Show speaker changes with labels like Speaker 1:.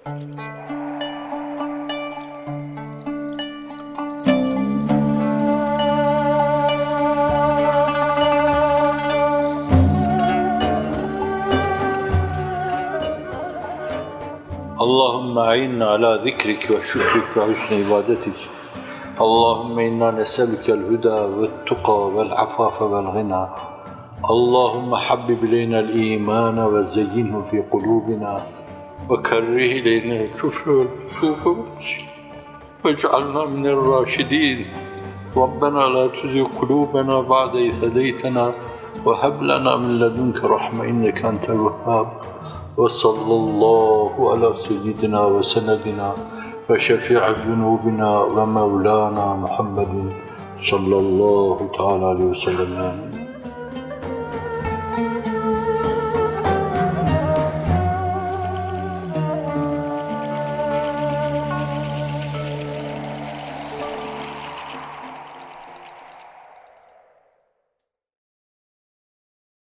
Speaker 1: اللهم أعنا على ذكرك وشكرك وحسن عبادتك اللهم إنا نسألك الهدى والتقى والعفاف والغنى اللهم حبب إلينا الإيمان وزينه في قلوبنا وكره إلينا والفسوق واجعلنا من الراشدين. ربنا لا تزغ قلوبنا بعد إذ هديتنا. وهب لنا من لدنك رحمة إنك أنت الوهاب. وصلى الله على سيدنا وسندنا وشفيع ذنوبنا ومولانا محمد صلى الله تعالى عليه وسلم.